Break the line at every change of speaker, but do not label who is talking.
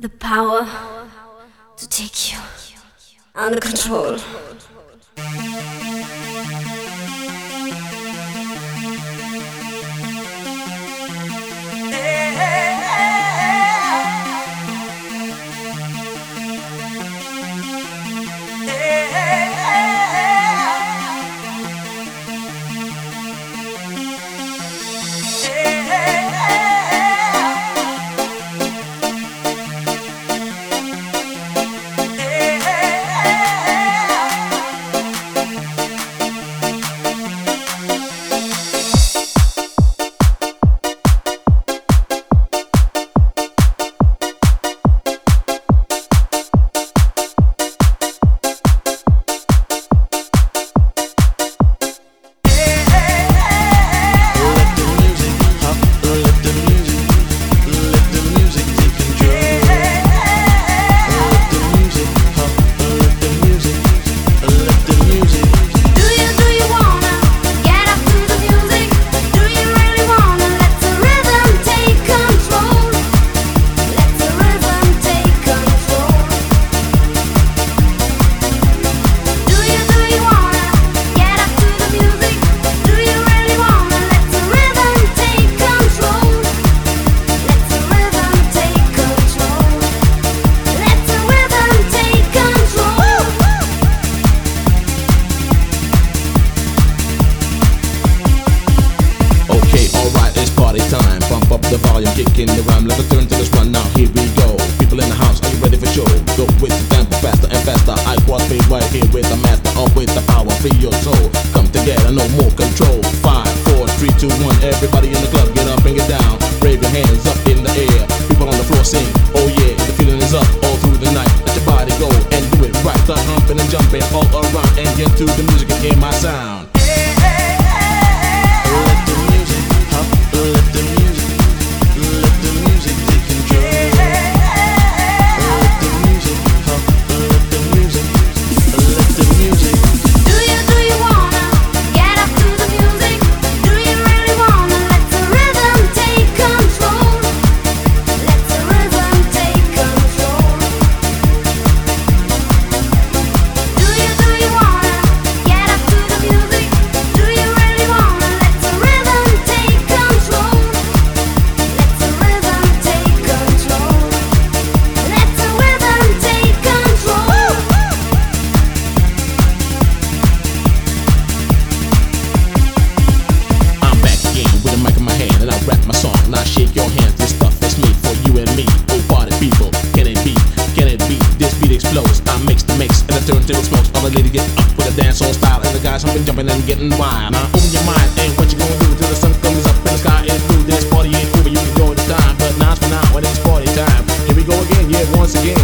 the power to take you under control.
Let
us turn to this one now. Here we go. People in the house, are you ready for show? Go with the tempo, faster and faster. I cross speed right here with the master, up with the power, free your soul. Come together, no more control. Five, four, three, two, one. Everybody in the club, get up and get down. Wave your hands up in the air. People on the floor sing, oh yeah, the feeling is up all through the night. Let your body go and do it right. Start humping and jumping all around and get to the music and hear my sound. On and the guys humping, jumping and getting wild. Now open your mind and what you gonna do till the sun comes up and the sky is blue. This party ain't over, you can go to time, but now's for now and it's party time. Here we go again, yeah, once again.